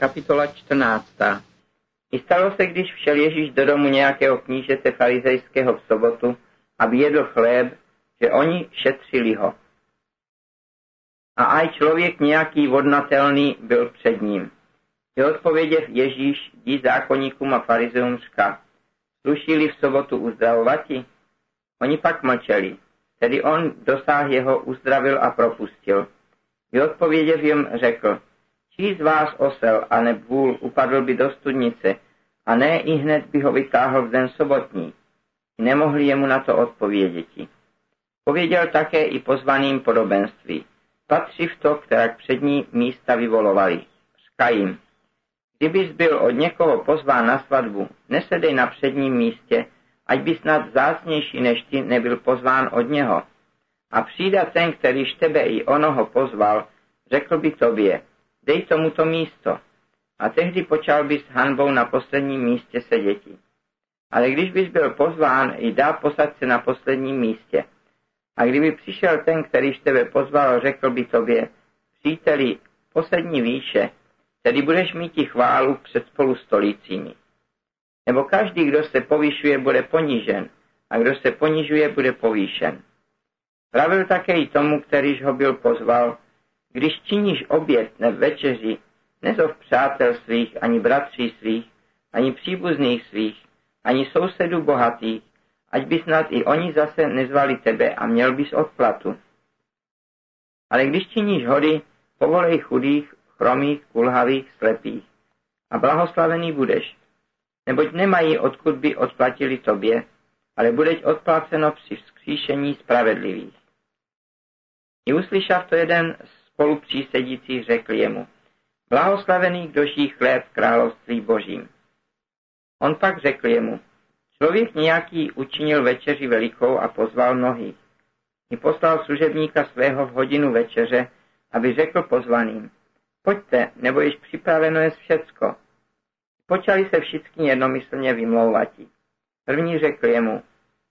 Kapitola 14. I stalo se, když všel Ježíš do domu nějakého knížete farizejského v sobotu, aby jedl chléb, že oni šetřili ho. A aj člověk nějaký vodnatelný byl před ním. Je odpověděv Ježíš dí zákonníkům a farizeům řka, slušili v sobotu uzdravovati? Oni pak mlčeli, tedy on dosáh jeho uzdravil a propustil. Je odpověděv jim řekl, Čí z vás osel a nebůl upadl by do studnice, a ne i hned by ho vytáhl v den sobotní. Nemohli jemu na to odpověděti. Pověděl také i pozvaným podobenství. Patří v to, která přední místa vyvolovali. Říká kdybys byl od někoho pozván na svatbu, nesedej na předním místě, ať by snad zácnější než ty nebyl pozván od něho. A přijde ten, kterýž tebe i onoho pozval, řekl by tobě, dej tomuto místo. A tehdy počal bys hanbou na posledním místě seděti. Ale když bys byl pozván, i dá posad se na posledním místě. A kdyby přišel ten, kterýž tebe pozval, řekl by tobě, příteli, poslední výše, tedy budeš mít i chválu před spolu stolícími. Nebo každý, kdo se povyšuje, bude ponížen, a kdo se ponižuje, bude povýšen. Pravil také i tomu, kterýž ho byl pozval, když činíš oběd ne večeři, nezov přátel svých, ani bratří svých, ani příbuzných svých, ani sousedů bohatých, ať by snad i oni zase nezvali tebe a měl bys odplatu. Ale když činíš hody, povolej chudých, chromých, kulhavých, slepých a blahoslavený budeš, neboť nemají odkud by odplatili tobě, ale budeť odplaceno při vzkříšení spravedlivých. I uslyšav to jeden z spolu přísedící řekl jemu, blahoslavený, kdo žijí chléb v království božím. On pak řekl jemu, člověk nějaký učinil večeři velikou a pozval mnohých. I poslal služebníka svého v hodinu večeře, aby řekl pozvaným, pojďte, nebo již připraveno je všecko. Počali se všichni jednomyslně vymlouvati. První řekl jemu,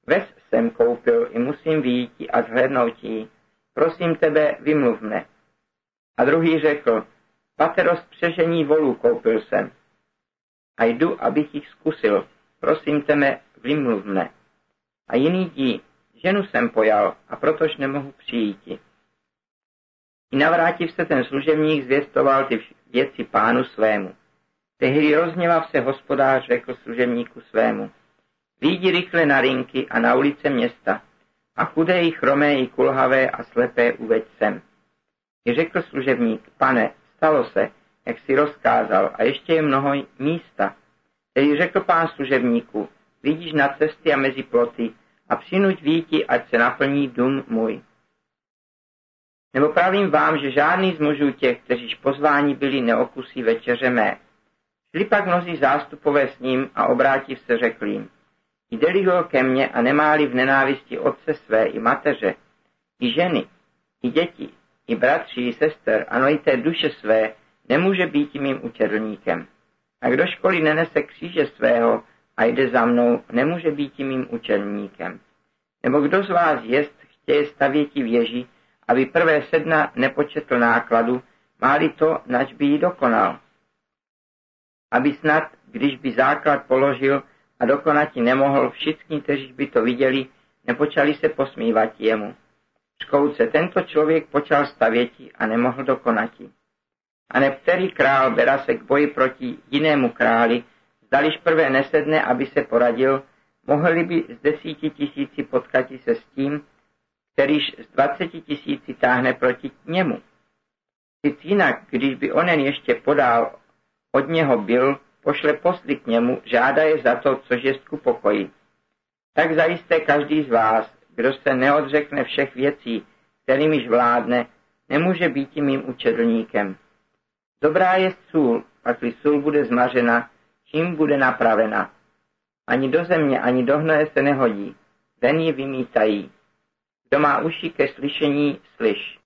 ves jsem koupil i musím výjít a zhlednout jí. Prosím tebe, vymluv mne. A druhý řekl, pateros přežení volů koupil jsem. A jdu, abych jich zkusil. Prosím teme, vymluv mne. A jiný dí, ženu jsem pojal a protož nemohu přijít. I navrátiv se ten služebník zvěstoval ty věci pánu svému. Tehdy rozněvav se hospodář řekl služebníku svému. Výjdi rychle na rinky a na ulice města a chudé i chromé i kulhavé a slepé uveď sem. I řekl služebník, pane, stalo se, jak si rozkázal, a ještě je mnoho místa. Tedy řekl pán služebníku, vidíš na cesty a mezi ploty a přinuť víti, ať se naplní dům můj. Nebo pravím vám, že žádný z mužů těch, kteříž pozváni byli, neokusí večeře mé. Šli pak mnozí zástupové s ním a obrátí se řekl jim, jde-li ho ke mně a nemá-li v nenávisti otce své i mateře, i ženy, i děti, i bratří, i sester, ano i té duše své, nemůže být mým učedlníkem. A kdo školy nenese kříže svého a jde za mnou, nemůže být mým učedlníkem. Nebo kdo z vás jest, chtěje stavěti věži, aby prvé sedna nepočetl nákladu, máli to, nač by ji dokonal. Aby snad, když by základ položil a dokonati nemohl, všichni, kteří by to viděli, nepočali se posmívat jemu škouce tento člověk počal stavěti a nemohl dokonati. A ne který král bera se k boji proti jinému králi, zdališ prvé nesedne, aby se poradil, mohli by z desíti tisíci potkati se s tím, kterýž z dvaceti tisíci táhne proti němu. Sic jinak, když by onen ještě podál od něho byl, pošle posly k němu, žádá je za to, což je ku pokoji. Tak zajisté každý z vás, kdo se neodřekne všech věcí, kterýmiž vládne, nemůže být mým učedlníkem. Dobrá je sůl, pakli sůl bude zmařena, čím bude napravena. Ani do země, ani do hnoje se nehodí, ven ji vymítají. Kdo má uši ke slyšení, slyš.